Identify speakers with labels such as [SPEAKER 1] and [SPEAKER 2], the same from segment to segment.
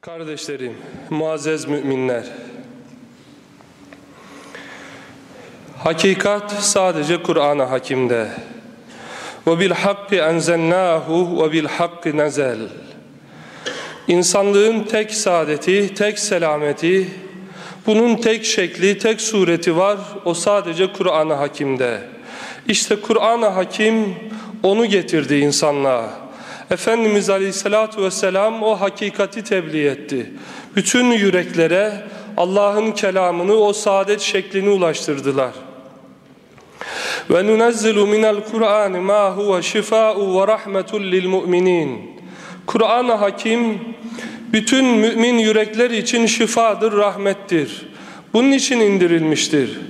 [SPEAKER 1] Kardeşlerim, muazzez müminler. Hakikat sadece Kur'an-ı Hakim'de. Ve bil hakki enzelnahu ve bil hakki nezel. İnsanlığın tek saadeti, tek selameti, bunun tek şekli, tek sureti var. O sadece Kur'an-ı Hakim'de. İşte Kur'an-ı Hakim onu getirdi insanlığa. Efendimiz Aleyhisselatü Vesselam o hakikati tebliğ etti. Bütün yüreklere Allah'ın kelamını, o saadet şeklini ulaştırdılar. Ve nunezzilu minel Kur'an ma huve şifa'u ve rahmetun lil mu'minin. Kur'an-ı Hakim bütün mümin yürekler için şifadır, rahmettir. Bunun için indirilmiştir.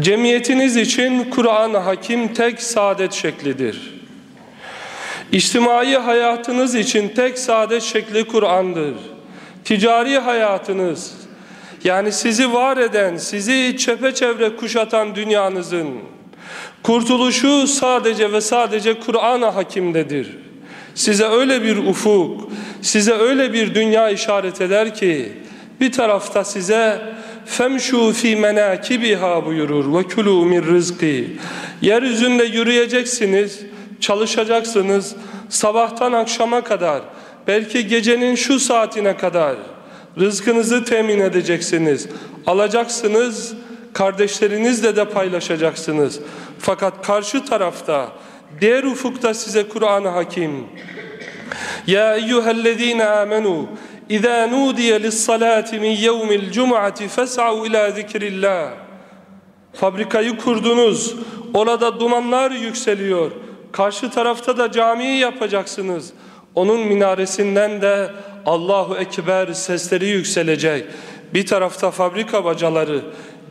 [SPEAKER 1] Cemiyetiniz için Kur'an-ı Hakim tek saadet şeklidir. İçtimai hayatınız için tek saadet şekli Kur'an'dır. Ticari hayatınız, yani sizi var eden, sizi çepeçevre kuşatan dünyanızın kurtuluşu sadece ve sadece Kur'an-ı Hakim'dedir. Size öyle bir ufuk, size öyle bir dünya işaret eder ki bir tarafta size femşu fi menakibiha buyurur ve kulu min rızki. Yeryüzünde yürüyeceksiniz, çalışacaksınız sabahtan akşama kadar, belki gecenin şu saatine kadar rızkınızı temin edeceksiniz. Alacaksınız, kardeşlerinizle de paylaşacaksınız. Fakat karşı tarafta, diğer ufukta size Kur'an-ı Hakim. Ya eyyühellezine amenu İzâ nudiye lissalâti min yevmil cum'ati fes'av ila zikrillah. Fabrikayı kurdunuz. Orada dumanlar yükseliyor. Karşı tarafta da camiyi yapacaksınız. Onun minaresinden de Allahu Ekber sesleri yükselecek. Bir tarafta fabrika bacaları,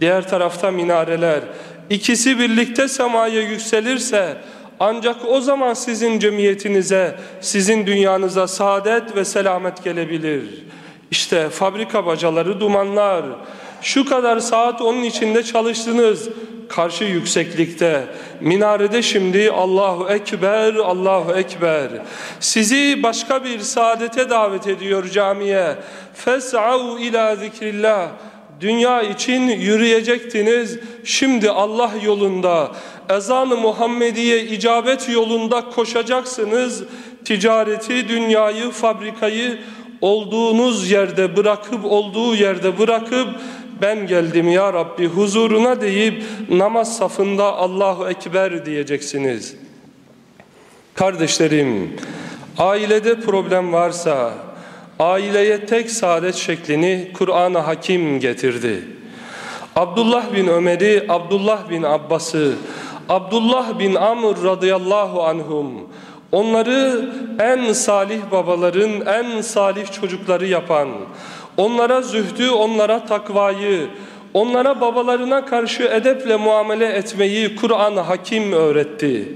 [SPEAKER 1] diğer tarafta minareler. İkisi birlikte semaya yükselirse ancak o zaman sizin cemiyetinize, sizin dünyanıza saadet ve selamet gelebilir. İşte fabrika bacaları dumanlar. Şu kadar saat onun içinde çalıştınız. Karşı yükseklikte. Minarede şimdi Allahu Ekber, Allahu Ekber. Sizi başka bir saadete davet ediyor camiye. Fes'av ila zikrillah. Dünya için yürüyecektiniz. Şimdi Allah yolunda, ezan-ı Muhammediye icabet yolunda koşacaksınız. Ticareti, dünyayı, fabrikayı olduğunuz yerde bırakıp, olduğu yerde bırakıp ben geldim ya Rabbi huzuruna deyip namaz safında Allahu Ekber diyeceksiniz. Kardeşlerim, ailede problem varsa, aileye tek saadet şeklini Kur'an-ı Hakim getirdi. Abdullah bin Ömer'i, Abdullah bin Abbas'ı, Abdullah bin Amr radıyallahu anhum, onları en salih babaların, en salih çocukları yapan, onlara zühdü, onlara takvayı, onlara babalarına karşı edeple muamele etmeyi Kur'an hakim öğretti.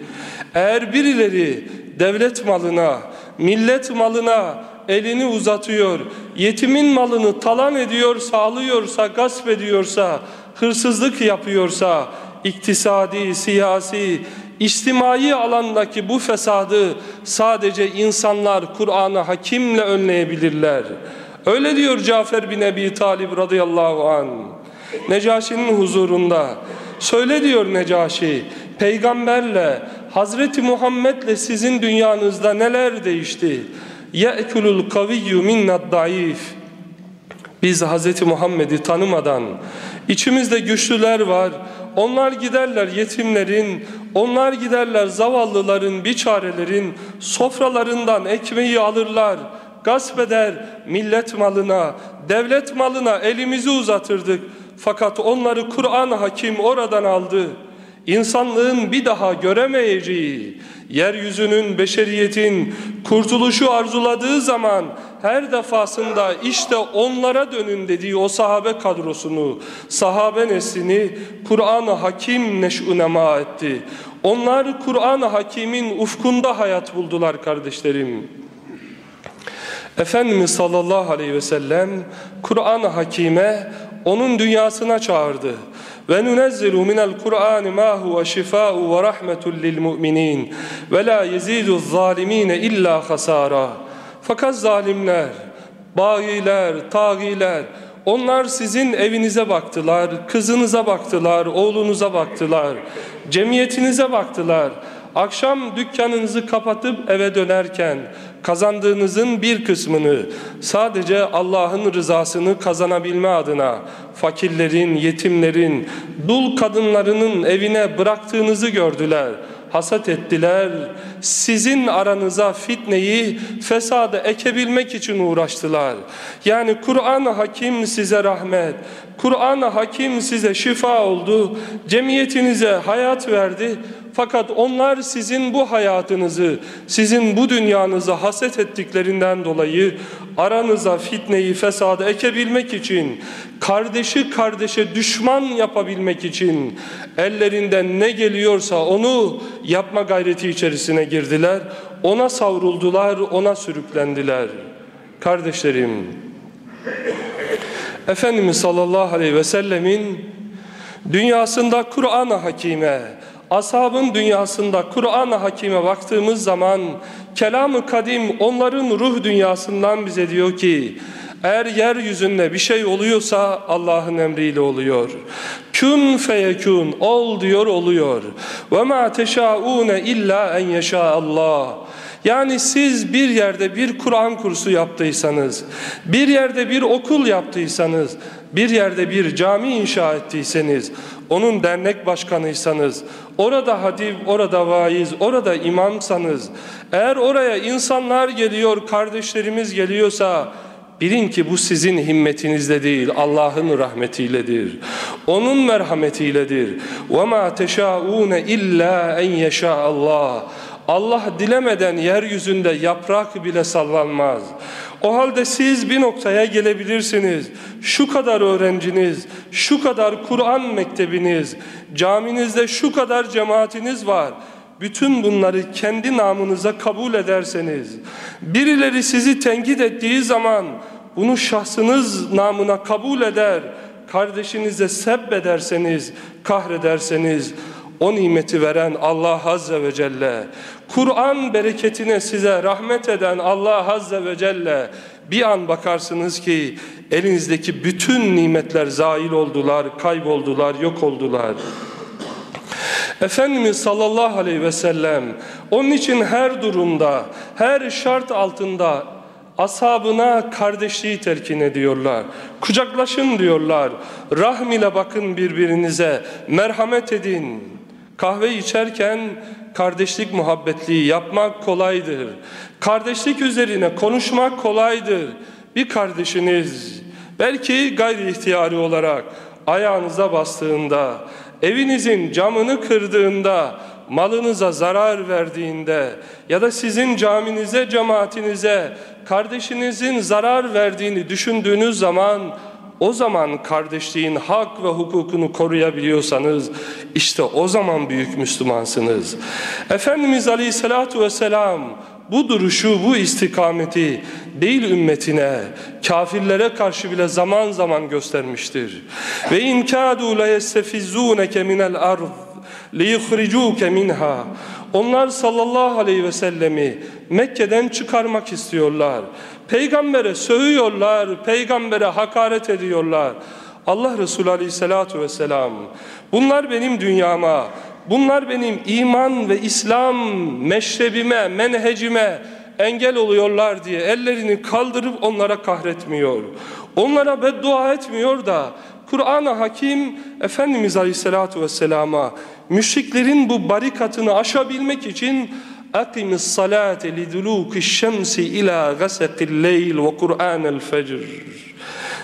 [SPEAKER 1] Eğer birileri devlet malına, millet malına elini uzatıyor, yetimin malını talan ediyorsa, alıyorsa, gasp ediyorsa, hırsızlık yapıyorsa, iktisadi, siyasi, içtimai alandaki bu fesadı sadece insanlar Kur'an-ı Hakim'le önleyebilirler. Öyle diyor Cafer bin Ebi Talib radıyallahu an. Necaşi'nin huzurunda. Söyle diyor Necaşi, peygamberle, Hazreti Muhammed'le sizin dünyanızda neler değişti? Ye'kulul kaviyyu minnad daif. Biz Hazreti Muhammed'i tanımadan içimizde güçlüler var. Onlar giderler yetimlerin, onlar giderler zavallıların, biçarelerin sofralarından ekmeği alırlar gasp eder, millet malına, devlet malına elimizi uzatırdık. Fakat onları Kur'an hakim oradan aldı. İnsanlığın bir daha göremeyeceği, yeryüzünün, beşeriyetin kurtuluşu arzuladığı zaman her defasında işte onlara dönün dediği o sahabe kadrosunu, sahabe neslini Kur'an-ı Hakim neş'unema etti. Onlar Kur'an-ı Hakim'in ufkunda hayat buldular kardeşlerim. Efendimiz sallallahu aleyhi ve sellem Kur'an-ı Hakime onun dünyasına çağırdı. Ve nunezzilu minel Kur'an ma huve şifa'u ve rahmetun lil mu'minin ve la yezidu zalimin illa hasara. Fakat zalimler bayiler, tağiler, onlar sizin evinize baktılar, kızınıza baktılar, oğlunuza baktılar, cemiyetinize baktılar. Akşam dükkanınızı kapatıp eve dönerken kazandığınızın bir kısmını sadece Allah'ın rızasını kazanabilme adına fakirlerin, yetimlerin, dul kadınlarının evine bıraktığınızı gördüler hasat ettiler. Sizin aranıza fitneyi, fesadı ekebilmek için uğraştılar. Yani Kur'an-ı Hakim size rahmet, Kur'an-ı Hakim size şifa oldu, cemiyetinize hayat verdi. Fakat onlar sizin bu hayatınızı, sizin bu dünyanızı haset ettiklerinden dolayı aranıza fitneyi, fesadı ekebilmek için, kardeşi kardeşe düşman yapabilmek için ellerinden ne geliyorsa onu yapma gayreti içerisine girdiler. Ona savruldular, ona sürüklendiler. Kardeşlerim, Efendimiz sallallahu aleyhi ve sellemin dünyasında Kur'an-ı Hakime, ashabın dünyasında Kur'an-ı Hakime baktığımız zaman kelam-ı kadim onların ruh dünyasından bize diyor ki eğer yeryüzünde bir şey oluyorsa Allah'ın emriyle oluyor. Kün feyekün ol diyor oluyor. Ve ma teşaune illa en yeşa Allah. Yani siz bir yerde bir Kur'an kursu yaptıysanız, bir yerde bir okul yaptıysanız, bir yerde bir cami inşa ettiyseniz, onun dernek başkanıysanız, orada hadif, orada vaiz, orada imamsanız, eğer oraya insanlar geliyor, kardeşlerimiz geliyorsa, Bilin ki bu sizin himmetinizle değil, Allah'ın rahmetiyledir. Onun merhametiyledir. وَمَا تَشَاءُونَ اِلَّا اَنْ يَشَاءَ Allah. Allah dilemeden yeryüzünde yaprak bile sallanmaz. O halde siz bir noktaya gelebilirsiniz. Şu kadar öğrenciniz, şu kadar Kur'an mektebiniz, caminizde şu kadar cemaatiniz var. Bütün bunları kendi namınıza kabul ederseniz, birileri sizi tenkit ettiği zaman bunu şahsınız namına kabul eder, kardeşinize sebbederseniz, kahrederseniz, o nimeti veren Allah Azze ve Celle, Kur'an bereketine size rahmet eden Allah Azze ve Celle, bir an bakarsınız ki elinizdeki bütün nimetler zail oldular, kayboldular, yok oldular. Efendimiz sallallahu aleyhi ve sellem onun için her durumda, her şart altında ashabına kardeşliği telkin ediyorlar. Kucaklaşın diyorlar. Rahm ile bakın birbirinize. Merhamet edin. Kahve içerken kardeşlik muhabbetliği yapmak kolaydır. Kardeşlik üzerine konuşmak kolaydır. Bir kardeşiniz belki gayri ihtiyari olarak ayağınıza bastığında evinizin camını kırdığında, malınıza zarar verdiğinde ya da sizin caminize, cemaatinize, kardeşinizin zarar verdiğini düşündüğünüz zaman o zaman kardeşliğin hak ve hukukunu koruyabiliyorsanız işte o zaman büyük Müslümansınız. Efendimiz Aleyhisselatü Vesselam bu duruşu, bu istikameti değil ümmetine, kafirlere karşı bile zaman zaman göstermiştir. Ve in kadu la yestefizunke minel ard li yukhrijuke minha. Onlar sallallahu aleyhi ve sellemi Mekke'den çıkarmak istiyorlar. Peygambere sövüyorlar, peygambere hakaret ediyorlar. Allah Resulü aleyhissalatu vesselam bunlar benim dünyama, Bunlar benim iman ve İslam meşrebime, menhecime engel oluyorlar diye ellerini kaldırıp onlara kahretmiyor. Onlara beddua etmiyor da Kur'an-ı Hakim Efendimiz Aleyhisselatü Vesselam'a müşriklerin bu barikatını aşabilmek için Akimis salate li duluki şemsi ila gasekil leyl ve Kur'anel fecr.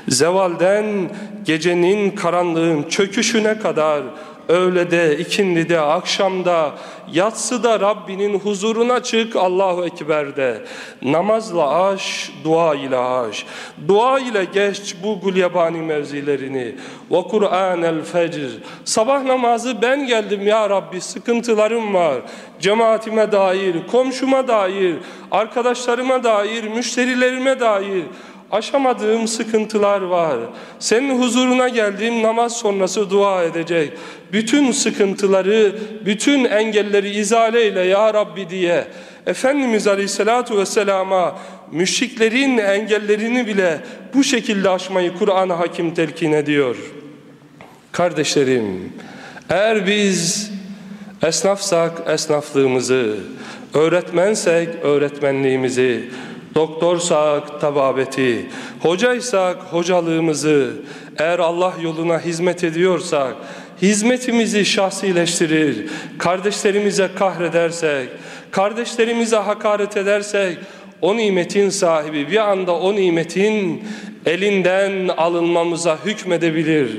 [SPEAKER 1] Zevalden gecenin karanlığın çöküşüne kadar öğlede, ikindide, akşamda, yatsıda Rabbinin huzuruna çık Allahu Ekber'de. Namazla aş, dua ile aş. Dua ile geç bu gulyabani mevzilerini. Ve Kur'an el fecr. Sabah namazı ben geldim ya Rabbi sıkıntılarım var. Cemaatime dair, komşuma dair, arkadaşlarıma dair, müşterilerime dair aşamadığım sıkıntılar var. Senin huzuruna geldiğim namaz sonrası dua edecek. Bütün sıkıntıları, bütün engelleri izale eyle ya Rabbi diye Efendimiz Aleyhisselatü Vesselam'a müşriklerin engellerini bile bu şekilde aşmayı Kur'an-ı Hakim telkin ediyor. Kardeşlerim, eğer biz esnafsak esnaflığımızı, öğretmensek öğretmenliğimizi, doktorsak tababeti, hocaysak hocalığımızı, eğer Allah yoluna hizmet ediyorsak, hizmetimizi şahsileştirir, kardeşlerimize kahredersek, kardeşlerimize hakaret edersek, o nimetin sahibi bir anda o nimetin elinden alınmamıza hükmedebilir.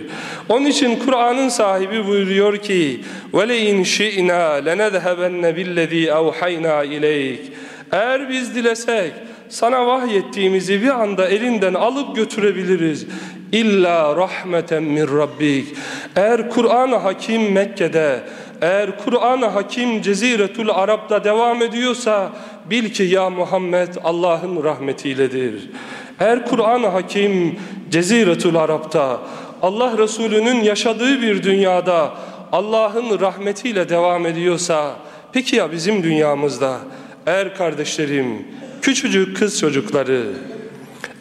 [SPEAKER 1] Onun için Kur'an'ın sahibi buyuruyor ki وَلَيْنْ شِئْنَا لَنَذْهَبَنَّ بِالَّذ۪ي اَوْحَيْنَا اِلَيْكِ Eğer biz dilesek sana vahyettiğimizi bir anda elinden alıp götürebiliriz. İlla rahmeten min rabbik. Eğer Kur'an-ı Hakim Mekke'de, eğer Kur'an-ı Hakim Ceziretul Arap'ta devam ediyorsa bil ki ya Muhammed Allah'ın rahmetiyledir. Eğer Kur'an-ı Hakim Ceziretul Arap'ta Allah Resulü'nün yaşadığı bir dünyada Allah'ın rahmetiyle devam ediyorsa peki ya bizim dünyamızda eğer kardeşlerim küçücük kız çocukları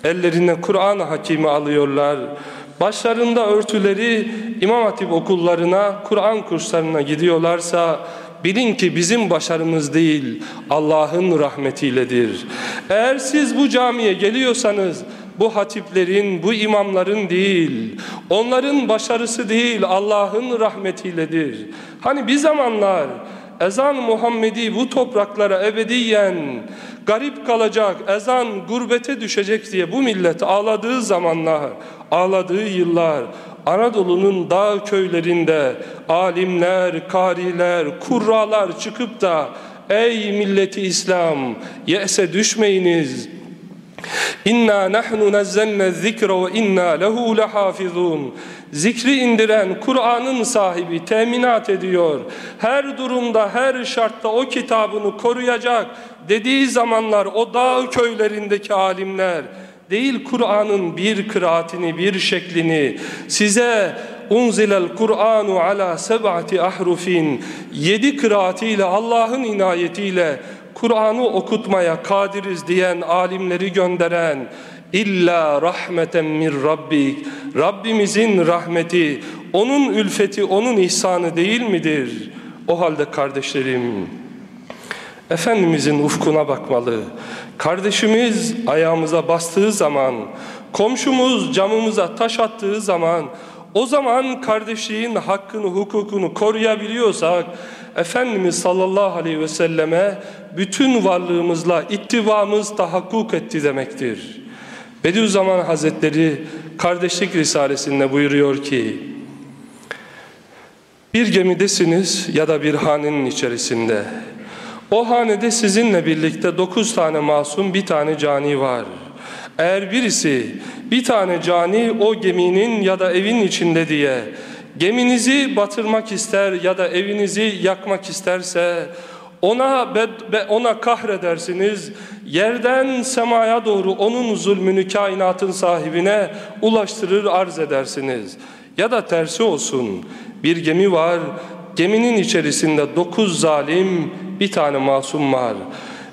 [SPEAKER 1] ellerine Kur'an-ı Hakim'i alıyorlar başlarında örtüleri İmam Hatip okullarına Kur'an kurslarına gidiyorlarsa Bilin ki bizim başarımız değil, Allah'ın rahmetiyledir. Eğer siz bu camiye geliyorsanız, bu hatiplerin, bu imamların değil, onların başarısı değil, Allah'ın rahmetiyledir. Hani bir zamanlar ezan Muhammedi bu topraklara ebediyen garip kalacak, ezan gurbete düşecek diye bu millet ağladığı zamanlar, ağladığı yıllar, Anadolu'nun dağ köylerinde alimler, kariler, kurralar çıkıp da ey milleti İslam yese düşmeyiniz. İnna nahnu nazzalna zikra ve inna lehu lehafizun. Zikri indiren Kur'an'ın sahibi teminat ediyor. Her durumda, her şartta o kitabını koruyacak dediği zamanlar o dağ köylerindeki alimler değil Kur'an'ın bir kıraatini, bir şeklini size unzilel Kur'anu ala seb'ati ahrufin yedi kıraatiyle Allah'ın inayetiyle Kur'an'ı okutmaya kadiriz diyen alimleri gönderen illa rahmeten min rabbik Rabbimizin rahmeti onun ülfeti onun ihsanı değil midir? O halde kardeşlerim Efendimizin ufkuna bakmalı. Kardeşimiz ayağımıza bastığı zaman, komşumuz camımıza taş attığı zaman, o zaman kardeşliğin hakkını, hukukunu koruyabiliyorsak, Efendimiz sallallahu aleyhi ve selleme bütün varlığımızla ittivamız tahakkuk etti demektir. Bediüzzaman Hazretleri Kardeşlik Risalesi'nde buyuruyor ki, bir gemidesiniz ya da bir hanenin içerisinde, o hanede sizinle birlikte dokuz tane masum bir tane cani var. Eğer birisi bir tane cani o geminin ya da evin içinde diye geminizi batırmak ister ya da evinizi yakmak isterse ona ona kahredersiniz. Yerden semaya doğru onun zulmünü kainatın sahibine ulaştırır arz edersiniz. Ya da tersi olsun. Bir gemi var. Geminin içerisinde dokuz zalim bir tane masum var.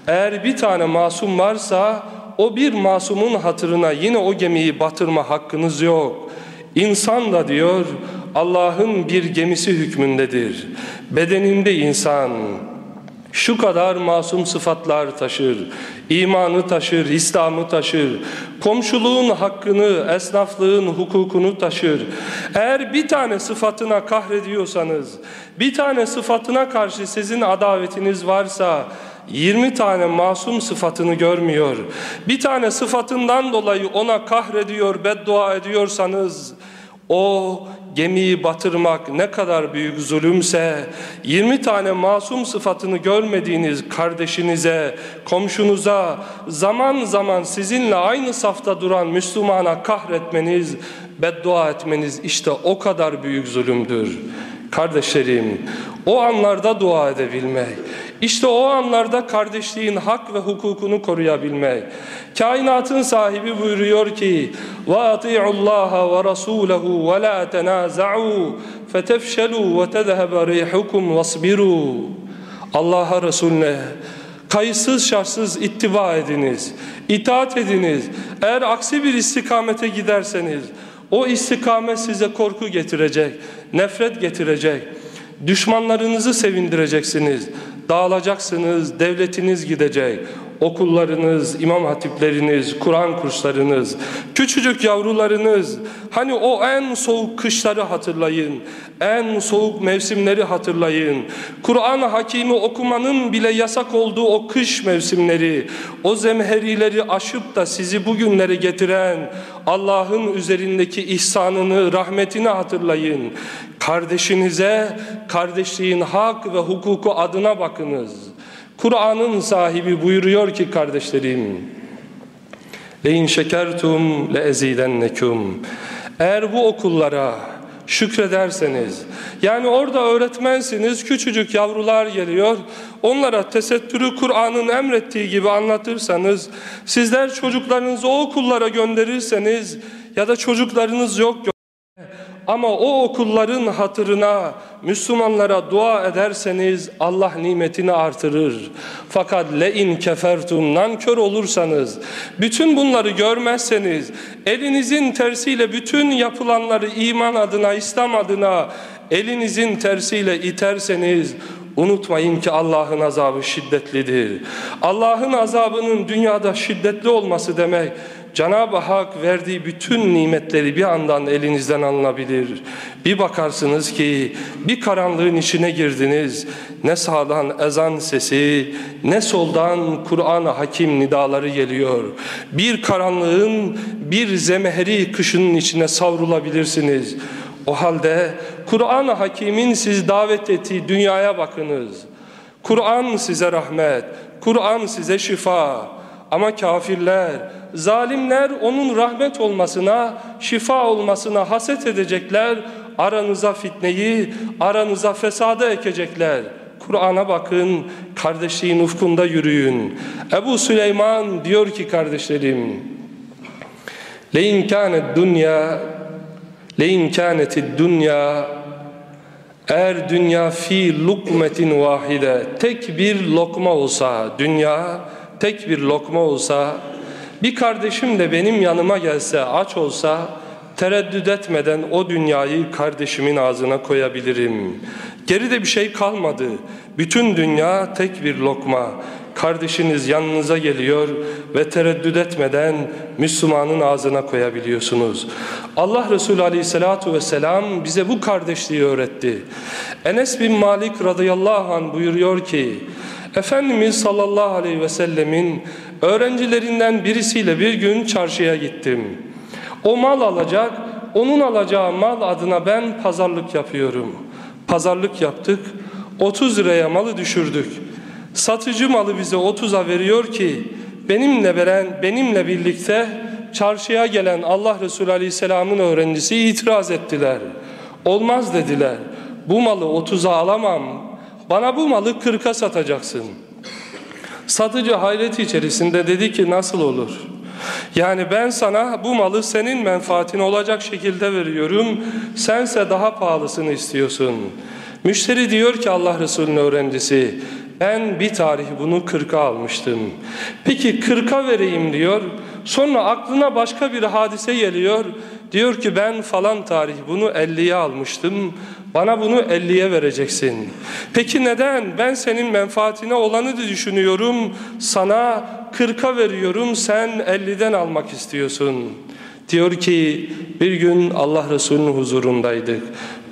[SPEAKER 1] Eğer bir tane masum varsa o bir masumun hatırına yine o gemiyi batırma hakkınız yok. İnsan da diyor Allah'ın bir gemisi hükmündedir. Bedeninde insan şu kadar masum sıfatlar taşır. İmanı taşır, İslam'ı taşır. Komşuluğun hakkını, esnaflığın hukukunu taşır. Eğer bir tane sıfatına kahrediyorsanız, bir tane sıfatına karşı sizin adavetiniz varsa, 20 tane masum sıfatını görmüyor. Bir tane sıfatından dolayı ona kahrediyor, beddua ediyorsanız, o gemiyi batırmak ne kadar büyük zulümse 20 tane masum sıfatını görmediğiniz kardeşinize, komşunuza zaman zaman sizinle aynı safta duran Müslümana kahretmeniz, beddua etmeniz işte o kadar büyük zulümdür. Kardeşlerim o anlarda dua edebilmek, işte o anlarda kardeşliğin hak ve hukukunu koruyabilmek. Kainatın sahibi buyuruyor ki: "Ve ati'ullaha ve rasulehu ve la tenaza'u fetefşelu ve tezhebe rihukum vasbiru." Allah'a Resulüne Kayıtsız şartsız ittiba ediniz, itaat ediniz. Eğer aksi bir istikamete giderseniz o istikamet size korku getirecek, nefret getirecek. Düşmanlarınızı sevindireceksiniz, dağılacaksınız, devletiniz gidecek okullarınız, imam hatipleriniz, Kur'an kurslarınız, küçücük yavrularınız, hani o en soğuk kışları hatırlayın, en soğuk mevsimleri hatırlayın. Kur'an-ı Hakimi okumanın bile yasak olduğu o kış mevsimleri, o zemherileri aşıp da sizi bugünlere getiren Allah'ın üzerindeki ihsanını, rahmetini hatırlayın. Kardeşinize, kardeşliğin hak ve hukuku adına bakınız. Kur'an'ın sahibi buyuruyor ki kardeşlerim şekertum le ezidennekum Eğer bu okullara şükrederseniz yani orada öğretmensiniz küçücük yavrular geliyor onlara tesettürü Kur'an'ın emrettiği gibi anlatırsanız sizler çocuklarınızı o okullara gönderirseniz ya da çocuklarınız yok ama o okulların hatırına Müslümanlara dua ederseniz Allah nimetini artırır. Fakat le in kefertum nankör olursanız, bütün bunları görmezseniz, elinizin tersiyle bütün yapılanları iman adına, İslam adına elinizin tersiyle iterseniz Unutmayın ki Allah'ın azabı şiddetlidir. Allah'ın azabının dünyada şiddetli olması demek Cenab-ı Hak verdiği bütün nimetleri bir andan elinizden alınabilir. Bir bakarsınız ki bir karanlığın içine girdiniz. Ne sağdan ezan sesi ne soldan Kur'an-ı Hakim nidaları geliyor. Bir karanlığın bir zemheri kışının içine savrulabilirsiniz. O halde Kur'an-ı Hakim'in siz davet ettiği dünyaya bakınız. Kur'an size rahmet, Kur'an size şifa. Ama kafirler, zalimler onun rahmet olmasına, şifa olmasına haset edecekler. Aranıza fitneyi, aranıza fesada ekecekler. Kur'an'a bakın, kardeşliğin ufkunda yürüyün. Ebu Süleyman diyor ki kardeşlerim, لَاِنْ كَانَتْ dünya Le imkaneti dünya eğer dünya fi lukmetin vahide tek bir lokma olsa dünya tek bir lokma olsa bir kardeşim de benim yanıma gelse aç olsa tereddüt etmeden o dünyayı kardeşimin ağzına koyabilirim. Geride bir şey kalmadı. Bütün dünya tek bir lokma. Kardeşiniz yanınıza geliyor ve tereddüt etmeden Müslümanın ağzına koyabiliyorsunuz. Allah Resulü Aleyhisselatü Vesselam bize bu kardeşliği öğretti. Enes bin Malik radıyallahu anh buyuruyor ki, Efendimiz sallallahu aleyhi ve sellemin öğrencilerinden birisiyle bir gün çarşıya gittim. O mal alacak, onun alacağı mal adına ben pazarlık yapıyorum. Pazarlık yaptık, 30 liraya malı düşürdük. Satıcı malı bize 30'a veriyor ki benimle veren, benimle birlikte çarşıya gelen Allah Resulü Aleyhisselam'ın öğrencisi itiraz ettiler. Olmaz dediler. Bu malı 30'a alamam, bana bu malı 40'a satacaksın. Satıcı hayret içerisinde dedi ki nasıl olur? Yani ben sana bu malı senin menfaatin olacak şekilde veriyorum. Sense daha pahalısını istiyorsun. Müşteri diyor ki Allah Resulü'nün öğrencisi ben bir tarih bunu 40'a almıştım. Peki 40'a vereyim diyor. Sonra aklına başka bir hadise geliyor. Diyor ki ben falan tarih bunu 50'ye almıştım. Bana bunu 50'ye vereceksin. Peki neden? Ben senin menfaatine olanı da düşünüyorum. Sana 40'a veriyorum. Sen 50'den almak istiyorsun. Diyor ki bir gün Allah Resulü'nün huzurundaydık.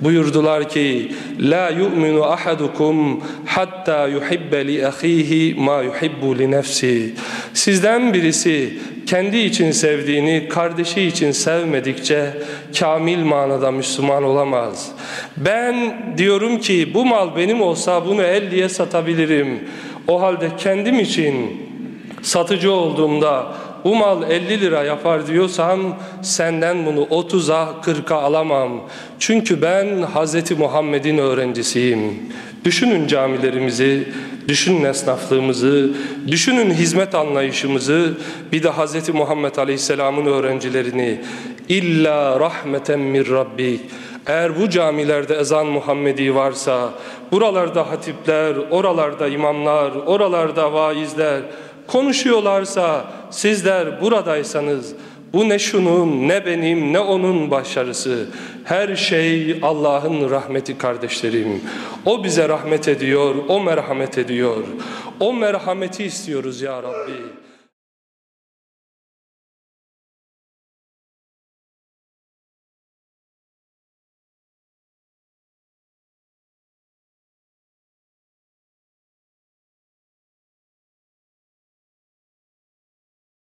[SPEAKER 1] Buyurdular ki la yu'minu ahadukum hatta yuhibbe li ahihi ma yuhibbu li nefsi. Sizden birisi kendi için sevdiğini kardeşi için sevmedikçe kamil manada Müslüman olamaz. Ben diyorum ki bu mal benim olsa bunu 50'ye satabilirim. O halde kendim için satıcı olduğumda bu mal 50 lira yapar diyorsam senden bunu 30'a 40'a alamam. Çünkü ben Hz. Muhammed'in öğrencisiyim. Düşünün camilerimizi, düşünün esnaflığımızı, düşünün hizmet anlayışımızı, bir de Hz. Muhammed Aleyhisselam'ın öğrencilerini. İlla rahmeten min Rabbik. Eğer bu camilerde ezan Muhammedi varsa, buralarda hatipler, oralarda imamlar, oralarda vaizler konuşuyorlarsa, sizler buradaysanız, bu ne şunun, ne benim, ne onun başarısı. Her şey Allah'ın rahmeti kardeşlerim. O bize rahmet ediyor, o merhamet ediyor. O merhameti istiyoruz ya Rabbi.